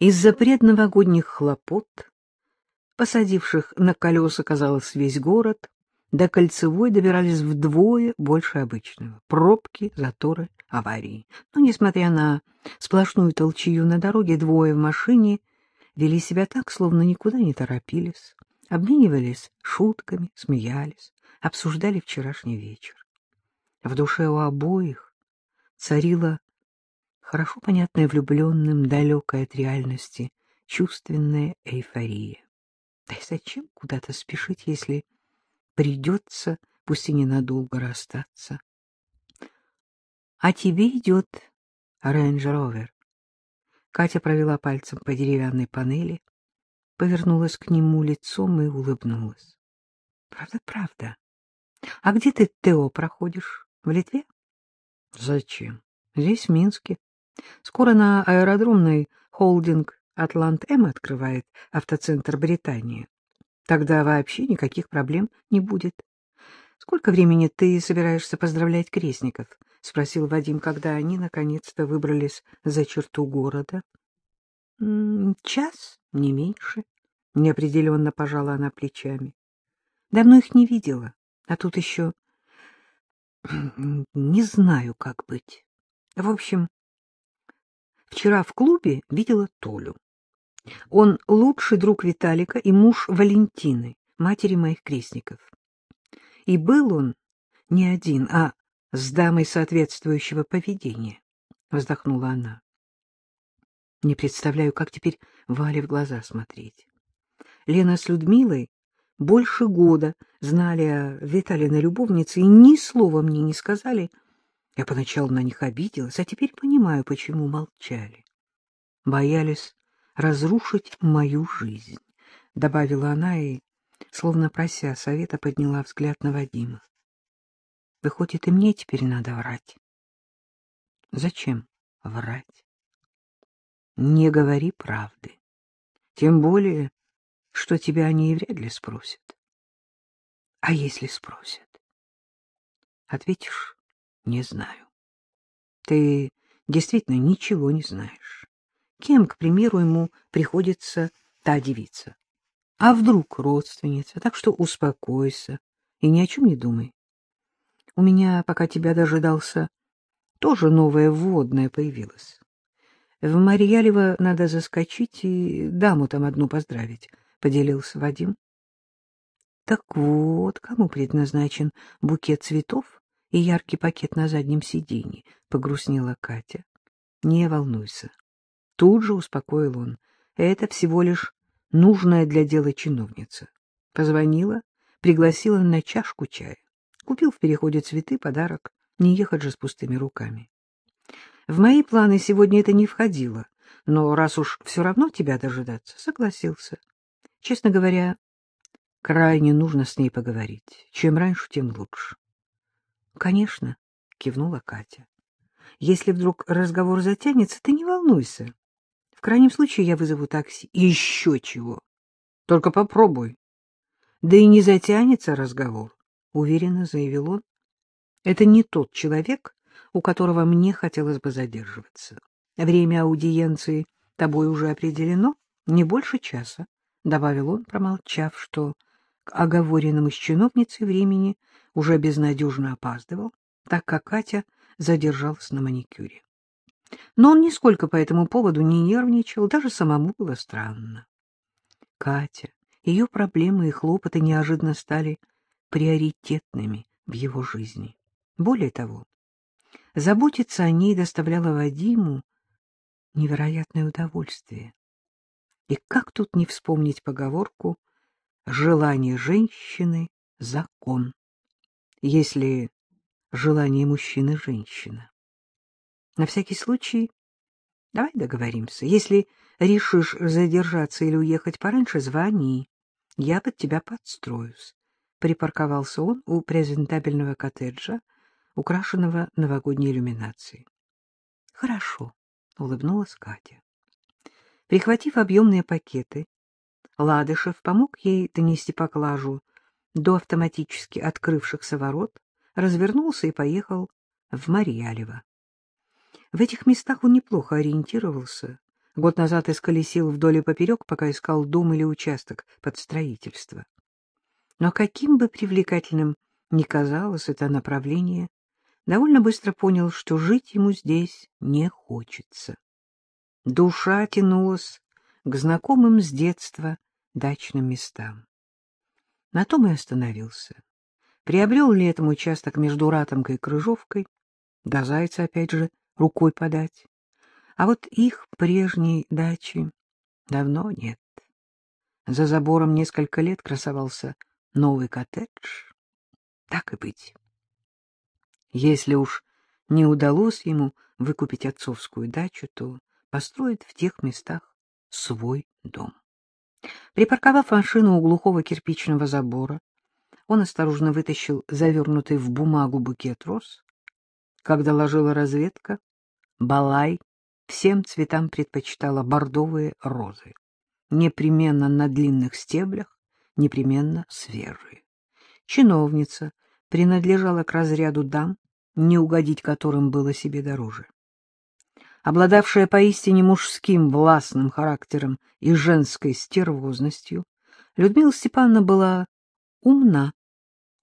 Из-за предновогодних хлопот, посадивших на колеса, казалось, весь город, до Кольцевой добирались вдвое больше обычного. Пробки, заторы, аварии. Но, несмотря на сплошную толчью на дороге, двое в машине вели себя так, словно никуда не торопились, обменивались шутками, смеялись, обсуждали вчерашний вечер. В душе у обоих царила хорошо понятная влюбленным, далекая от реальности, чувственная эйфория. Да и зачем куда-то спешить, если придется, пусть и ненадолго, расстаться? — А тебе идет рейндж-ровер. Катя провела пальцем по деревянной панели, повернулась к нему лицом и улыбнулась. — Правда, правда. А где ты ТО проходишь? В Литве? — Зачем? Здесь, в Минске. Скоро на аэродромной холдинг «Атлант-М» открывает автоцентр Британии. Тогда вообще никаких проблем не будет. — Сколько времени ты собираешься поздравлять крестников? — спросил Вадим, когда они наконец-то выбрались за черту города. — Час, не меньше. Неопределенно пожала она плечами. Давно их не видела, а тут еще... Не знаю, как быть. В общем, вчера в клубе видела Толю. Он лучший друг Виталика и муж Валентины, матери моих крестников. И был он не один, а с дамой соответствующего поведения, — вздохнула она. Не представляю, как теперь Вале в глаза смотреть. Лена с Людмилой больше года знали о Виталиной любовнице и ни слова мне не сказали. Я поначалу на них обиделась, а теперь понимаю, почему молчали. Боялись разрушить мою жизнь, — добавила она и, словно прося совета, подняла взгляд на Вадима. Выходит, и мне теперь надо врать. Зачем врать? Не говори правды. Тем более, что тебя они и вряд ли спросят. А если спросят? Ответишь, не знаю. Ты действительно ничего не знаешь. Кем, к примеру, ему приходится та девица? А вдруг родственница? Так что успокойся и ни о чем не думай. У меня, пока тебя дожидался, тоже новое вводное появилось. В Марьялево надо заскочить и даму там одну поздравить, — поделился Вадим. Так вот, кому предназначен букет цветов и яркий пакет на заднем сиденье, — погрустнела Катя. Не волнуйся. Тут же успокоил он. Это всего лишь нужная для дела чиновница. Позвонила, пригласила на чашку чая. Купил в переходе цветы, подарок. Не ехать же с пустыми руками. В мои планы сегодня это не входило, но раз уж все равно тебя дожидаться, согласился. Честно говоря, крайне нужно с ней поговорить. Чем раньше, тем лучше. — Конечно, — кивнула Катя. — Если вдруг разговор затянется, ты не волнуйся. В крайнем случае я вызову такси. Еще чего. Только попробуй. Да и не затянется разговор, — уверенно заявил он. Это не тот человек, у которого мне хотелось бы задерживаться. Время аудиенции тобой уже определено, не больше часа, — добавил он, промолчав, что к оговоренному с чиновницей времени уже безнадежно опаздывал, так как Катя задержалась на маникюре. Но он нисколько по этому поводу не нервничал, даже самому было странно. Катя, ее проблемы и хлопоты неожиданно стали приоритетными в его жизни. Более того, заботиться о ней доставляло Вадиму невероятное удовольствие. И как тут не вспомнить поговорку «желание женщины — закон», если желание мужчины — женщина? На всякий случай, давай договоримся. Если решишь задержаться или уехать пораньше, звони. Я под тебя подстроюсь. Припарковался он у презентабельного коттеджа, украшенного новогодней иллюминацией. — Хорошо, — улыбнулась Катя. Прихватив объемные пакеты, Ладышев помог ей донести поклажу до автоматически открывшихся ворот, развернулся и поехал в Марьялево. В этих местах он неплохо ориентировался, Год назад исколесил вдоль и поперек, пока искал дом или участок под строительство. Но каким бы привлекательным ни казалось это направление, довольно быстро понял, что жить ему здесь не хочется. Душа тянулась к знакомым с детства дачным местам. На том и остановился. Приобрел ли этом участок между Ратомкой и Крыжовкой? До Зайца, опять же, рукой подать. А вот их прежней дачи давно нет. За забором несколько лет красовался новый коттедж. Так и быть. Если уж не удалось ему выкупить отцовскую дачу, то построит в тех местах свой дом. Припарковав машину у глухого кирпичного забора, он осторожно вытащил завернутый в бумагу букет роз. Когда ложила разведка, Балай всем цветам предпочитала бордовые розы. Непременно на длинных стеблях, непременно свежие. Чиновница принадлежала к разряду дам, не угодить которым было себе дороже. Обладавшая поистине мужским властным характером и женской стервозностью, Людмила Степановна была умна,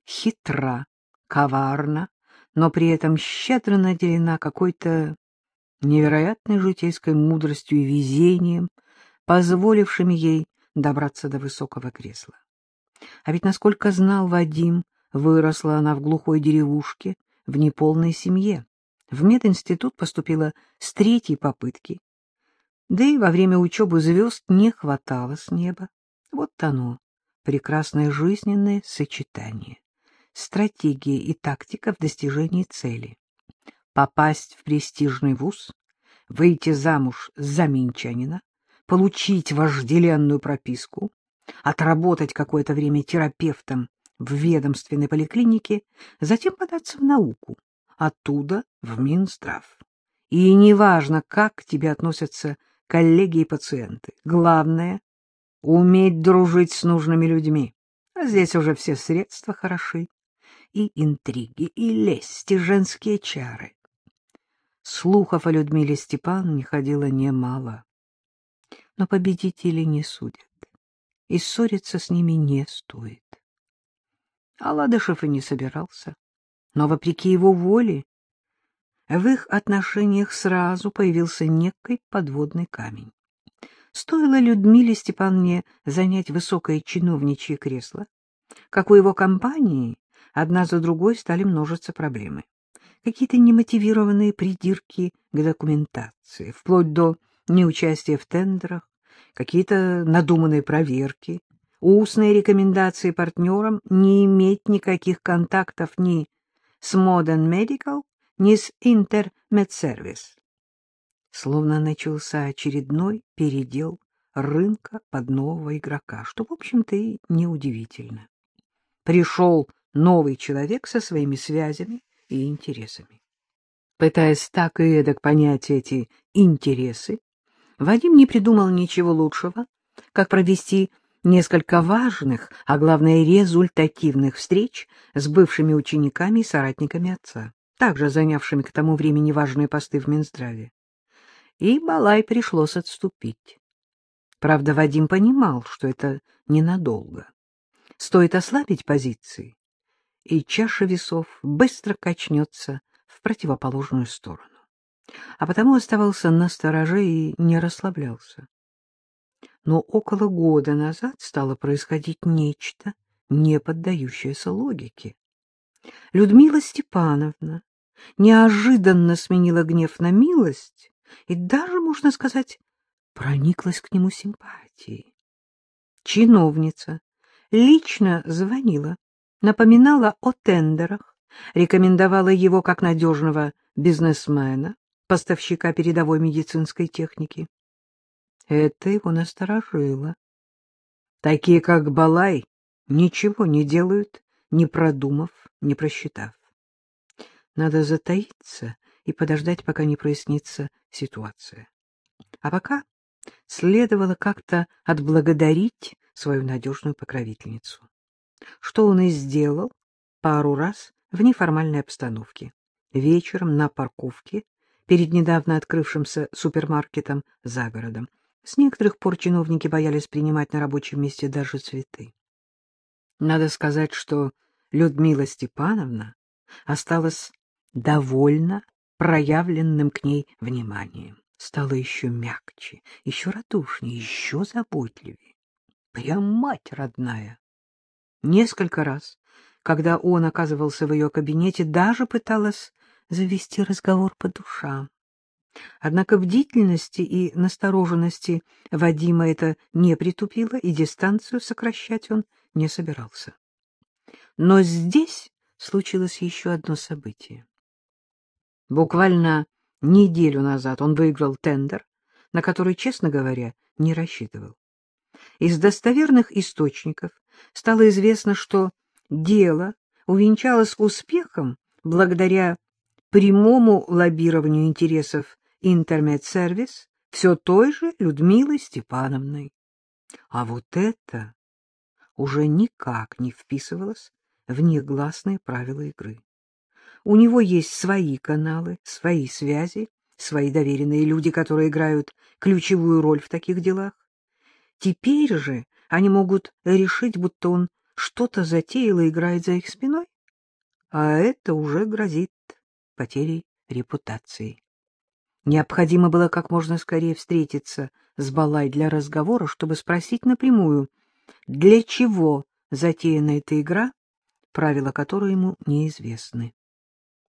хитра, коварна, но при этом щедро наделена какой-то невероятной житейской мудростью и везением, позволившими ей добраться до высокого кресла. А ведь, насколько знал Вадим, выросла она в глухой деревушке, в неполной семье. В мединститут поступила с третьей попытки. Да и во время учебы звезд не хватало с неба. Вот оно, прекрасное жизненное сочетание. Стратегия и тактика в достижении цели попасть в престижный вуз, выйти замуж за минчанина, получить вожделенную прописку, отработать какое-то время терапевтом в ведомственной поликлинике, затем податься в науку, оттуда в Минздрав. И неважно, как к тебе относятся коллеги и пациенты, главное — уметь дружить с нужными людьми. А здесь уже все средства хороши. И интриги, и лесть, и женские чары. Слухов о Людмиле Степановне ходило немало. Но победители не судят, и ссориться с ними не стоит. А Ладышев и не собирался. Но, вопреки его воле, в их отношениях сразу появился некий подводный камень. Стоило Людмиле Степановне занять высокое чиновничье кресло, как у его компании одна за другой стали множиться проблемы какие-то немотивированные придирки к документации, вплоть до неучастия в тендерах, какие-то надуманные проверки, устные рекомендации партнерам не иметь никаких контактов ни с Modern Medical, ни с Intermedservice. Словно начался очередной передел рынка под нового игрока, что, в общем-то, и неудивительно. Пришел новый человек со своими связями, и интересами. Пытаясь так и эдак понять эти интересы, Вадим не придумал ничего лучшего, как провести несколько важных, а главное результативных встреч с бывшими учениками и соратниками отца, также занявшими к тому времени важные посты в Минздраве. И Балай пришлось отступить. Правда, Вадим понимал, что это ненадолго. Стоит ослабить позиции, и чаша весов быстро качнется в противоположную сторону. А потому оставался на стороже и не расслаблялся. Но около года назад стало происходить нечто, не поддающееся логике. Людмила Степановна неожиданно сменила гнев на милость и даже, можно сказать, прониклась к нему симпатией. Чиновница лично звонила напоминала о тендерах, рекомендовала его как надежного бизнесмена, поставщика передовой медицинской техники. Это его насторожило. Такие, как Балай, ничего не делают, не продумав, не просчитав. Надо затаиться и подождать, пока не прояснится ситуация. А пока следовало как-то отблагодарить свою надежную покровительницу что он и сделал пару раз в неформальной обстановке. Вечером на парковке перед недавно открывшимся супермаркетом за городом. С некоторых пор чиновники боялись принимать на рабочем месте даже цветы. Надо сказать, что Людмила Степановна осталась довольна проявленным к ней вниманием. Стала еще мягче, еще радушнее, еще заботливее. Прям мать родная. Несколько раз, когда он оказывался в ее кабинете, даже пыталась завести разговор по душам. Однако бдительности и настороженности Вадима это не притупило, и дистанцию сокращать он не собирался. Но здесь случилось еще одно событие. Буквально неделю назад он выиграл тендер, на который, честно говоря, не рассчитывал. Из достоверных источников стало известно, что дело увенчалось успехом благодаря прямому лоббированию интересов интернет-сервис все той же Людмилой Степановной. А вот это уже никак не вписывалось в негласные правила игры. У него есть свои каналы, свои связи, свои доверенные люди, которые играют ключевую роль в таких делах. Теперь же они могут решить, будто он что-то затеял и играет за их спиной, а это уже грозит потерей репутации. Необходимо было как можно скорее встретиться с Балай для разговора, чтобы спросить напрямую, для чего затеяна эта игра, правила которой ему неизвестны.